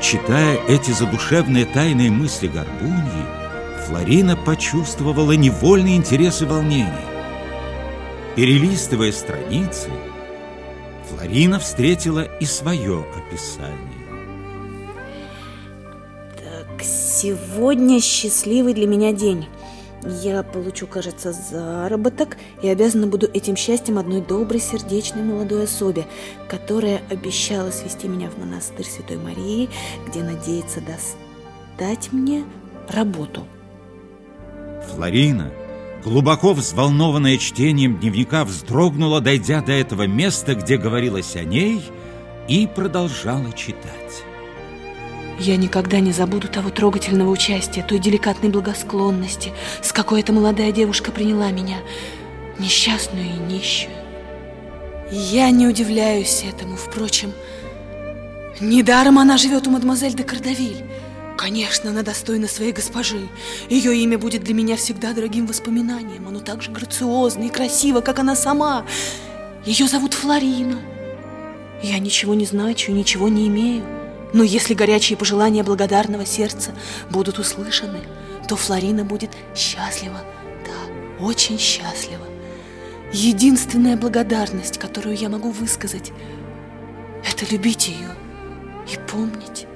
Читая эти задушевные тайные мысли Горбуньи, Флорина почувствовала невольный интерес и волнение. Перелистывая страницы, Флорина встретила и свое описание. Так, сегодня счастливый для меня день. Я получу, кажется, заработок и обязана буду этим счастьем одной доброй, сердечной молодой особе, которая обещала свести меня в монастырь Святой Марии, где надеется достать мне работу. Флорина, глубоко взволнованная чтением дневника, вздрогнула, дойдя до этого места, где говорилось о ней, и продолжала читать. Я никогда не забуду того трогательного участия, той деликатной благосклонности, с какой эта молодая девушка приняла меня, несчастную и нищую. Я не удивляюсь этому, впрочем. Недаром она живет у мадемуазель де Кардавиль. Конечно, она достойна своей госпожи. Ее имя будет для меня всегда дорогим воспоминанием. Оно так же грациозно и красиво, как она сама. Ее зовут Флорина. Я ничего не значу, ничего не имею. Но если горячие пожелания благодарного сердца будут услышаны, то Флорина будет счастлива, да, очень счастлива. Единственная благодарность, которую я могу высказать, это любить ее и помнить.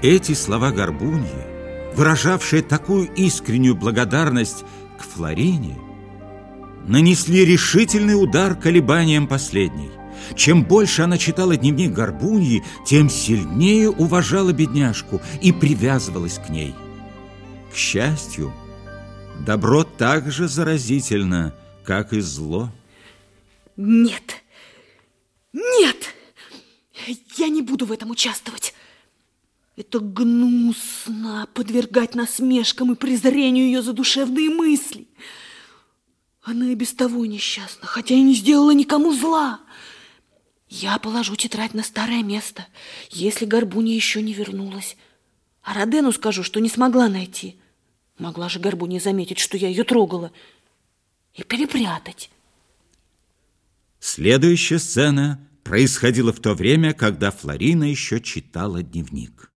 Эти слова Горбуньи, выражавшие такую искреннюю благодарность к Флорине, нанесли решительный удар колебаниям последней. Чем больше она читала дневник Горбуньи, тем сильнее уважала бедняжку и привязывалась к ней. К счастью, добро так же заразительно, как и зло. Нет, нет, я не буду в этом участвовать. Это гнусно подвергать насмешкам и презрению ее задушевные мысли. Она и без того несчастна, хотя и не сделала никому зла. Я положу тетрадь на старое место, если Горбуня еще не вернулась. А Родену скажу, что не смогла найти. Могла же Горбуня заметить, что я ее трогала, и перепрятать. Следующая сцена происходила в то время, когда Флорина еще читала дневник.